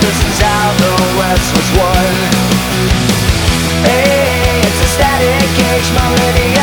this is how the West was won. Hey, it's a static age, my lady.